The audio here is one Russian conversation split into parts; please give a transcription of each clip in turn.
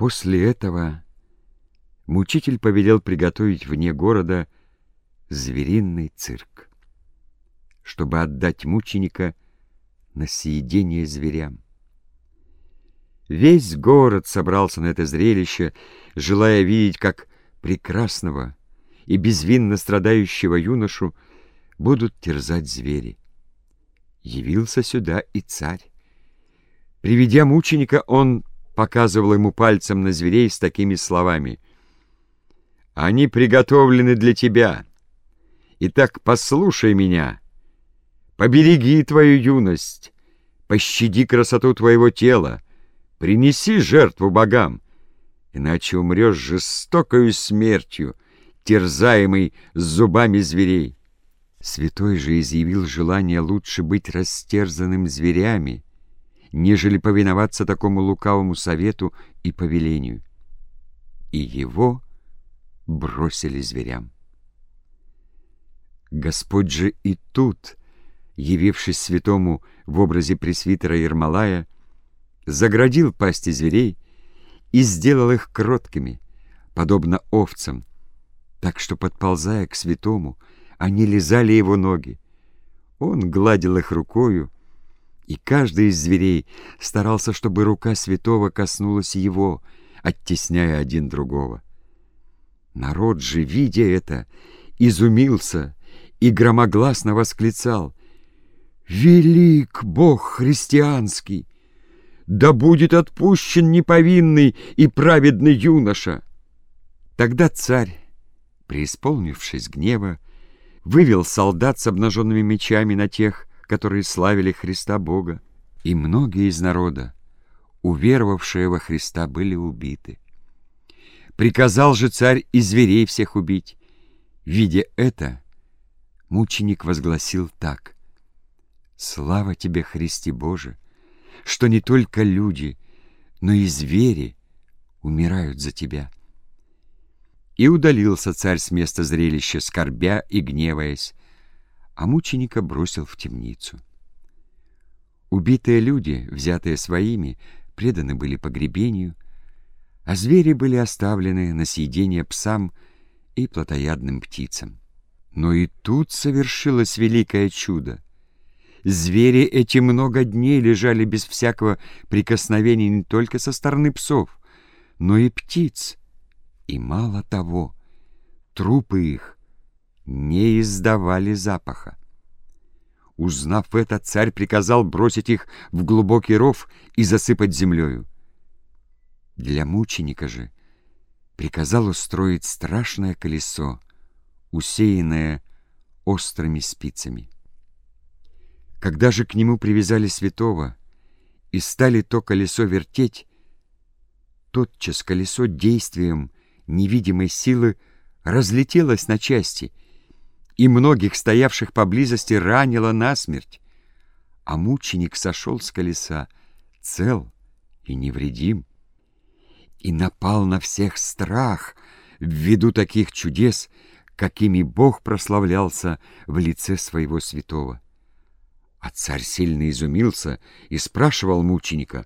После этого мучитель повелел приготовить вне города звериный цирк, чтобы отдать мученика на съедение зверям. Весь город собрался на это зрелище, желая видеть, как прекрасного и безвинно страдающего юношу будут терзать звери. Явился сюда и царь. Приведя мученика, он показывал ему пальцем на зверей с такими словами. «Они приготовлены для тебя. Итак, послушай меня. Побереги твою юность, пощади красоту твоего тела, Принеси жертву богам, иначе умрешь жестокою смертью, терзаемый зубами зверей. Святой же изъявил желание лучше быть растерзанным зверями, нежели повиноваться такому лукавому совету и повелению. И его бросили зверям. Господь же и тут, явившись святому в образе пресвитера Ермолая, заградил пасти зверей и сделал их кроткими, подобно овцам, так что, подползая к святому, они лизали его ноги. Он гладил их рукою, и каждый из зверей старался, чтобы рука святого коснулась его, оттесняя один другого. Народ же, видя это, изумился и громогласно восклицал «Велик Бог христианский! да будет отпущен неповинный и праведный юноша. Тогда царь, преисполнившись гнева, вывел солдат с обнаженными мечами на тех, которые славили Христа Бога, и многие из народа, уверовавшие во Христа, были убиты. Приказал же царь и зверей всех убить. Видя это, мученик возгласил так. «Слава тебе, Христе Боже!» что не только люди, но и звери умирают за тебя. И удалился царь с места зрелища, скорбя и гневаясь, а мученика бросил в темницу. Убитые люди, взятые своими, преданы были погребению, а звери были оставлены на съедение псам и плотоядным птицам. Но и тут совершилось великое чудо. Звери эти много дней лежали без всякого прикосновения не только со стороны псов, но и птиц. И мало того, трупы их не издавали запаха. Узнав это, царь приказал бросить их в глубокий ров и засыпать землею. Для мученика же приказал устроить страшное колесо, усеянное острыми спицами. Когда же к нему привязали святого и стали то колесо вертеть, тотчас колесо действием невидимой силы разлетелось на части, и многих стоявших поблизости ранило насмерть, а мученик сошел с колеса цел и невредим, и напал на всех страх ввиду таких чудес, какими Бог прославлялся в лице своего святого. А царь сильно изумился и спрашивал мученика,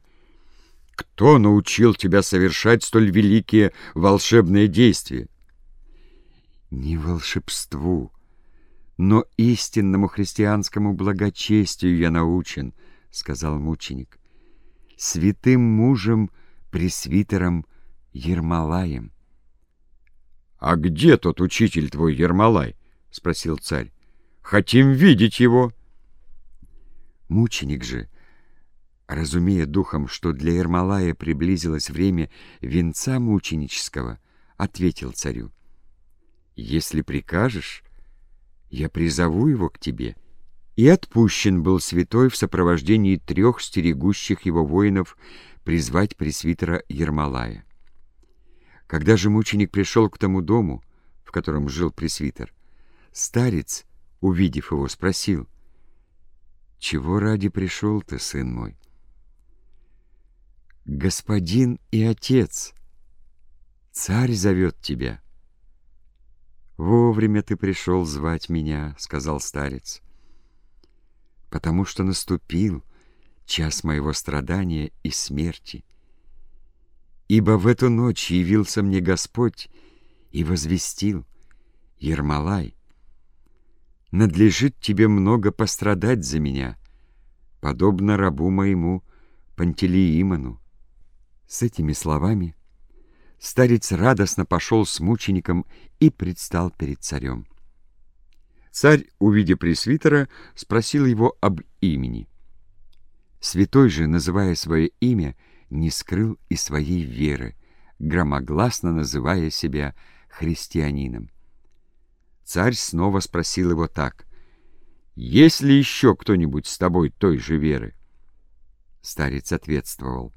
«Кто научил тебя совершать столь великие волшебные действия?» «Не волшебству, но истинному христианскому благочестию я научен», — сказал мученик, «святым мужем, пресвитером Ермолаем». «А где тот учитель твой Ермолай?» — спросил царь. «Хотим видеть его». Мученик же, разумея духом, что для Ермолая приблизилось время венца мученического, ответил царю, «Если прикажешь, я призову его к тебе». И отпущен был святой в сопровождении трех стерегущих его воинов призвать пресвитера Ермолая. Когда же мученик пришел к тому дому, в котором жил пресвитер, старец, увидев его, спросил, чего ради пришел ты, сын мой? Господин и отец, царь зовет тебя. Вовремя ты пришел звать меня, сказал старец, потому что наступил час моего страдания и смерти. Ибо в эту ночь явился мне Господь и возвестил, Ермолай, надлежит тебе много пострадать за меня, подобно рабу моему Пантелеимону. С этими словами старец радостно пошел с мучеником и предстал перед царем. Царь, увидя пресвитера, спросил его об имени. Святой же, называя свое имя, не скрыл и своей веры, громогласно называя себя христианином. Царь снова спросил его так. «Есть ли еще кто-нибудь с тобой той же веры?» Старец ответствовал.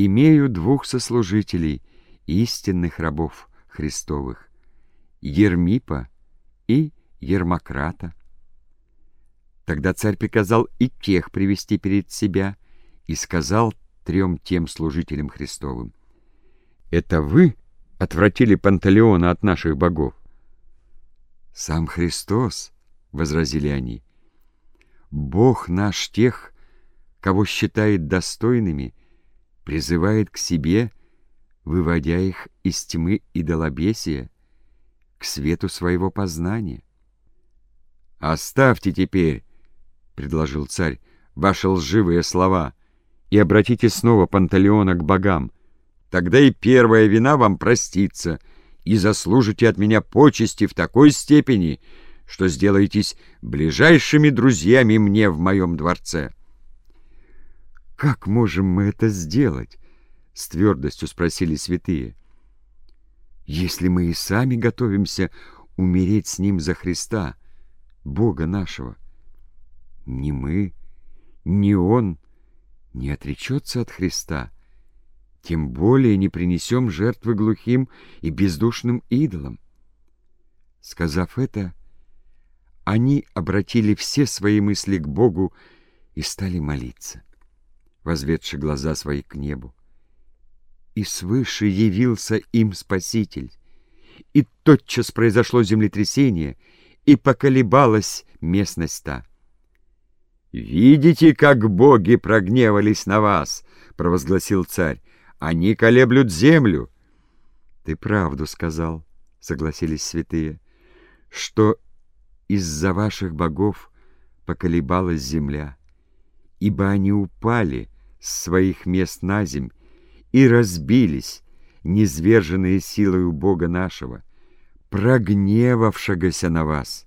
«Имею двух сослужителей, истинных рабов Христовых, Ермипа и Ермократа». Тогда царь приказал и тех привести перед себя и сказал трем тем служителям Христовым. «Это вы отвратили Пантелеона от наших богов?» «Сам Христос», — возразили они, — «Бог наш тех, кого считает достойными, призывает к себе, выводя их из тьмы идолобесия к свету своего познания». «Оставьте теперь», — предложил царь, — «ваши лживые слова» и обратите снова Пантелеона к богам. Тогда и первая вина вам простится, и заслужите от меня почести в такой степени, что сделаетесь ближайшими друзьями мне в моем дворце». «Как можем мы это сделать?» — с твердостью спросили святые. «Если мы и сами готовимся умереть с Ним за Христа, Бога нашего, ни мы, ни Он не отречется от Христа, тем более не принесем жертвы глухим и бездушным идолам. Сказав это, они обратили все свои мысли к Богу и стали молиться, возведши глаза свои к небу. И свыше явился им Спаситель, и тотчас произошло землетрясение, и поколебалась местность та. «Видите, как боги прогневались на вас!» — провозгласил царь. «Они колеблют землю!» «Ты правду сказал», — согласились святые, «что из-за ваших богов поколебалась земля, ибо они упали с своих мест на земь и разбились, низверженные силою Бога нашего, прогневавшегося на вас».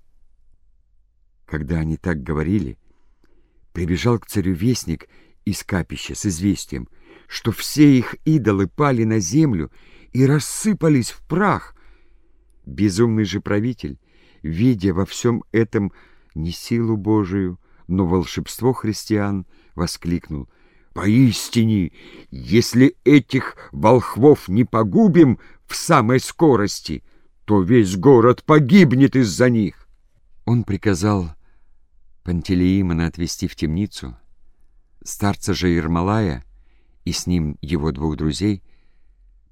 Когда они так говорили, Прибежал к царю вестник из капища с известием, что все их идолы пали на землю и рассыпались в прах. Безумный же правитель, видя во всем этом не силу Божию, но волшебство христиан, воскликнул «Поистине, если этих волхвов не погубим в самой скорости, то весь город погибнет из-за них!» Он приказал Пантелеимона отвести в темницу, старца же Ермолая и с ним его двух друзей,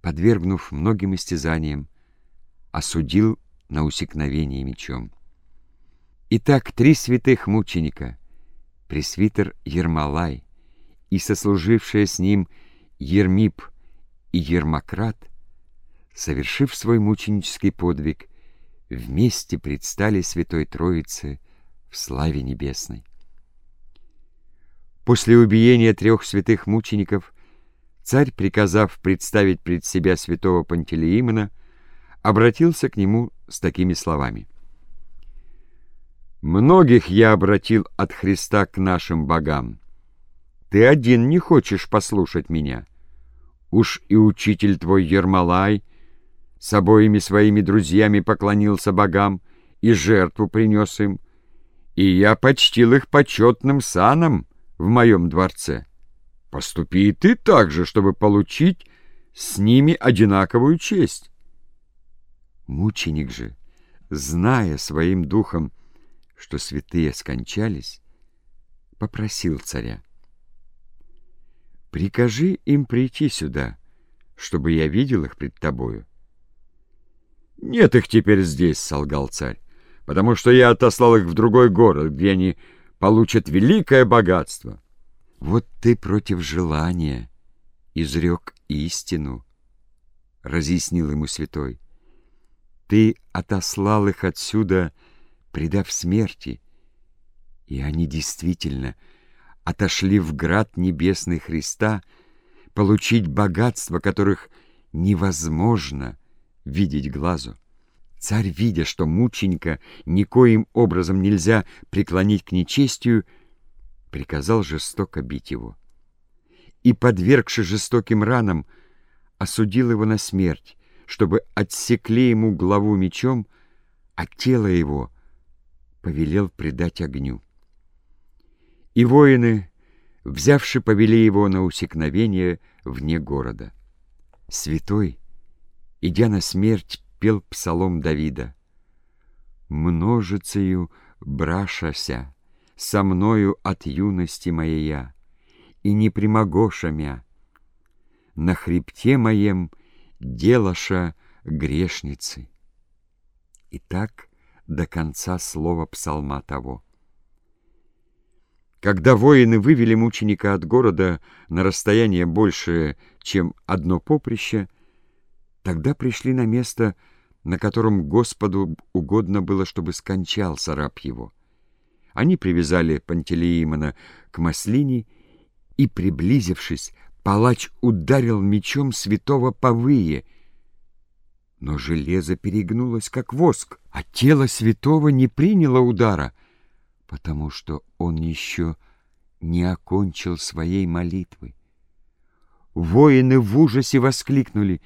подвергнув многим истязаниям, осудил на усекновение мечом. Итак, три святых мученика, пресвитер Ермолай и сослужившие с ним Ермип и Ермократ, совершив свой мученический подвиг, вместе предстали Святой Троице в славе небесной. После убиения трех святых мучеников царь, приказав представить пред себя святого Пантелеимона, обратился к нему с такими словами. «Многих я обратил от Христа к нашим богам. Ты один не хочешь послушать меня. Уж и учитель твой Ермолай с обоими своими друзьями поклонился богам и жертву принес им, и я почтил их почетным саном в моем дворце. Поступи и ты так же, чтобы получить с ними одинаковую честь. Мученик же, зная своим духом, что святые скончались, попросил царя. «Прикажи им прийти сюда, чтобы я видел их пред тобою». «Нет их теперь здесь», — солгал царь потому что я отослал их в другой город, где они получат великое богатство. Вот ты против желания, — изрек истину, — разъяснил ему святой. Ты отослал их отсюда, предав смерти, и они действительно отошли в град небесный Христа получить богатства, которых невозможно видеть глазу. Царь, видя, что мученика никоим образом нельзя преклонить к нечестию, приказал жестоко бить его. И, подвергши жестоким ранам, осудил его на смерть, чтобы отсекли ему главу мечом, а тело его повелел предать огню. И воины, взявши, повели его на усекновение вне города. Святой, идя на смерть, пел псалом Давида. «Множицею брашася, со мною от юности моей и не примогоша мя. На хребте моем делаша грешницы». И так до конца слова псалма того. Когда воины вывели мученика от города на расстояние большее, чем одно поприще, тогда пришли на место, на котором Господу угодно было, чтобы скончался раб его. Они привязали Пантелеимона к маслине, и, приблизившись, палач ударил мечом святого повые. Но железо перегнулось, как воск, а тело святого не приняло удара, потому что он еще не окончил своей молитвы. Воины в ужасе воскликнули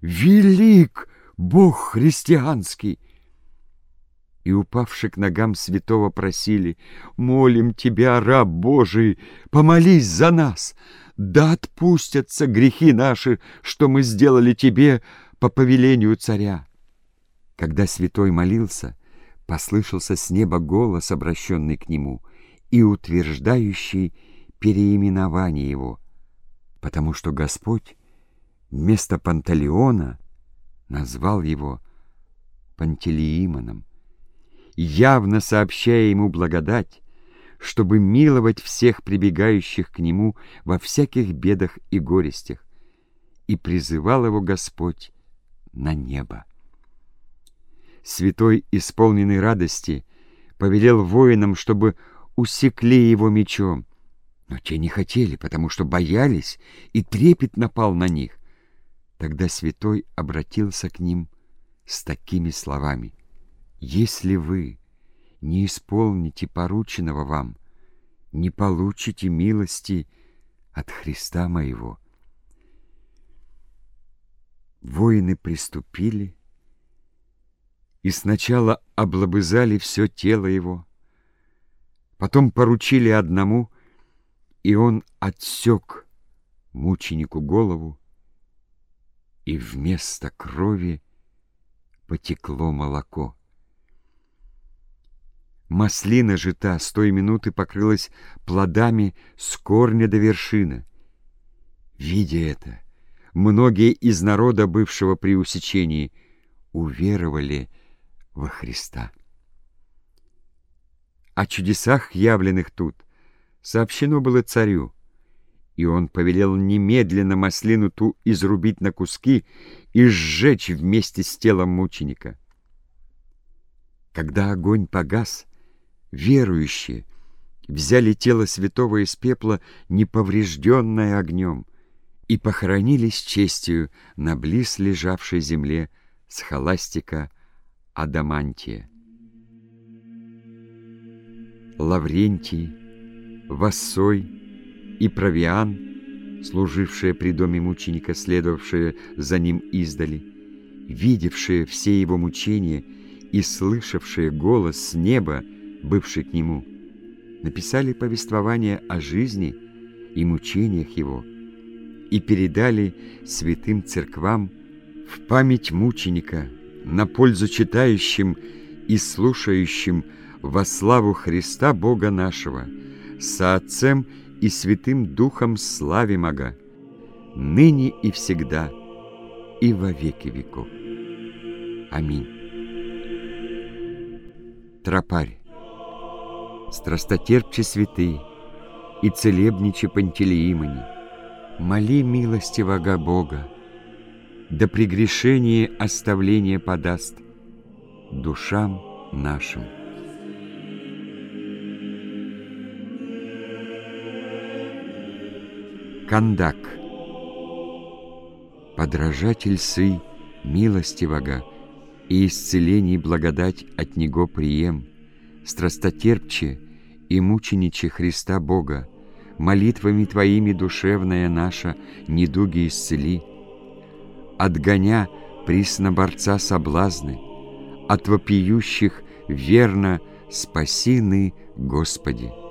«Велик Бог христианский!» и, упавши к ногам святого, просили, «Молим тебя, раб Божий, помолись за нас, да отпустятся грехи наши, что мы сделали тебе по повелению царя». Когда святой молился, послышался с неба голос, обращенный к нему, и утверждающий переименование его, потому что Господь вместо Пантелеона назвал его Пантелеимоном явно сообщая ему благодать, чтобы миловать всех прибегающих к нему во всяких бедах и горестях, и призывал его Господь на небо. Святой, исполненный радости, повелел воинам, чтобы усекли его мечом, но те не хотели, потому что боялись, и трепет напал на них. Тогда святой обратился к ним с такими словами — если вы не исполните порученного вам, не получите милости от Христа моего. Воины приступили и сначала облобызали все тело его, потом поручили одному, и он отсек мученику голову, и вместо крови потекло молоко. Маслина же та с той минуты покрылась плодами с корня до вершины. Видя это, многие из народа, бывшего при усечении, уверовали во Христа. О чудесах, явленных тут, сообщено было царю, и он повелел немедленно маслину ту изрубить на куски и сжечь вместе с телом мученика. Когда огонь погас, верующие взяли тело святого из пепла, неповрежденное огнем, и похоронили с честью на близ лежавшей земле с холастика Адамантия. Лаврентий, Вассой и Провиан, служившие при доме мученика, следовавшие за ним издали, видевшие все его мучения и слышавшие голос с неба, бывший к нему, написали повествование о жизни и мучениях его и передали святым церквам в память мученика, на пользу читающим и слушающим во славу Христа Бога нашего, со Отцем и Святым Духом славимого, ныне и всегда, и во веки веков. Аминь. Тропарь страстотерпче святый и целебниче Пантелеимони, моли милостивого Бога, да прегрешение оставление подаст душам нашим. Кандак Подражатель сы милостивого и исцелений благодать от Него прием, страстотерпче и мучениче Христа Бога, молитвами Твоими душевная наша недуги исцели, отгоня присно борца соблазны, от вопиющих верно спасины Господи.